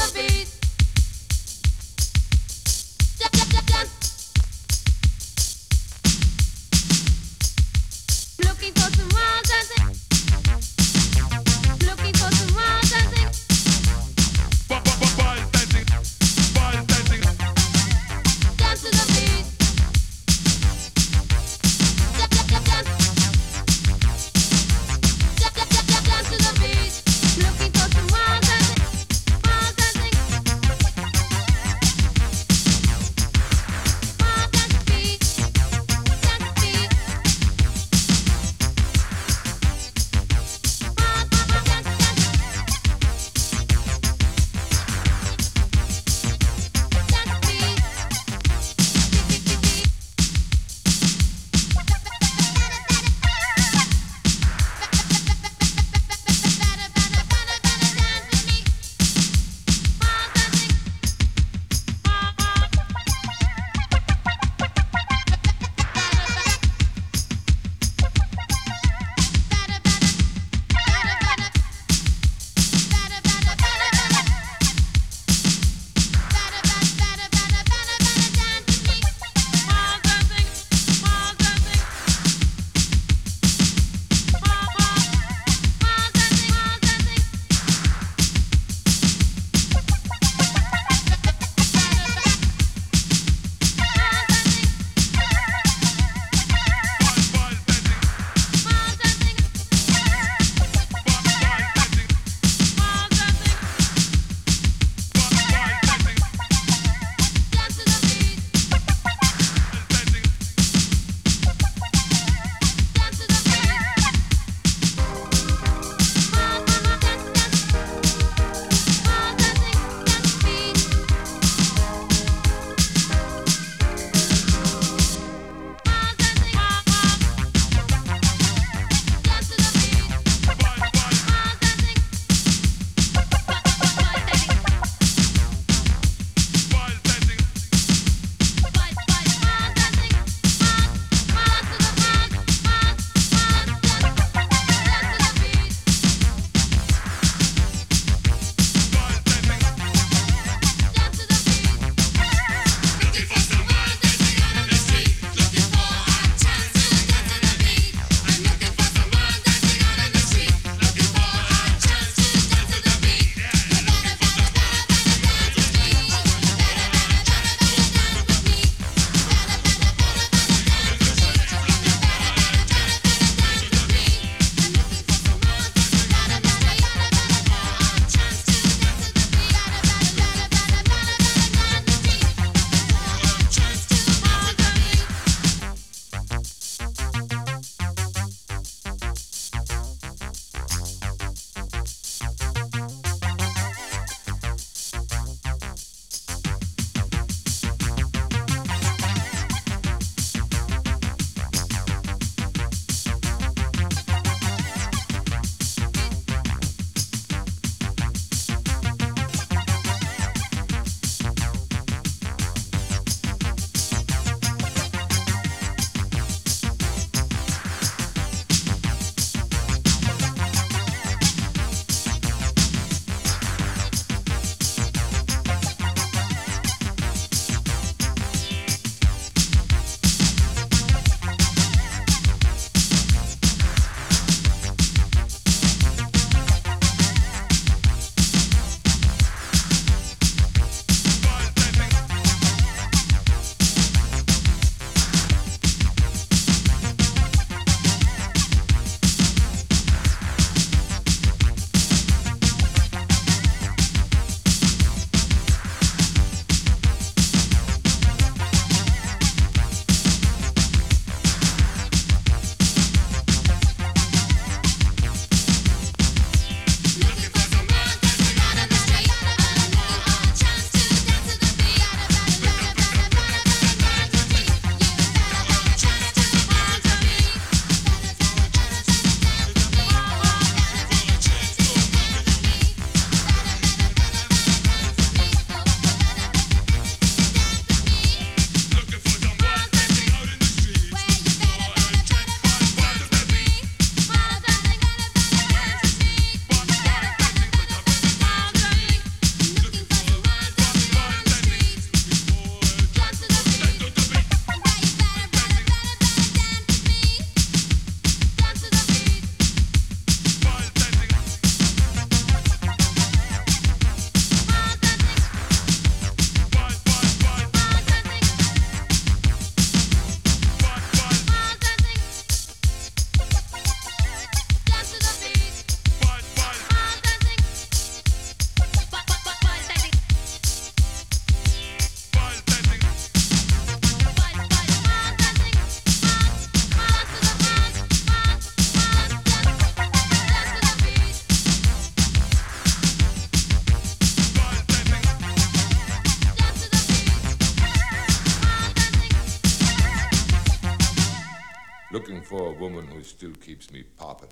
Looking for Looking for a woman who still keeps me popping.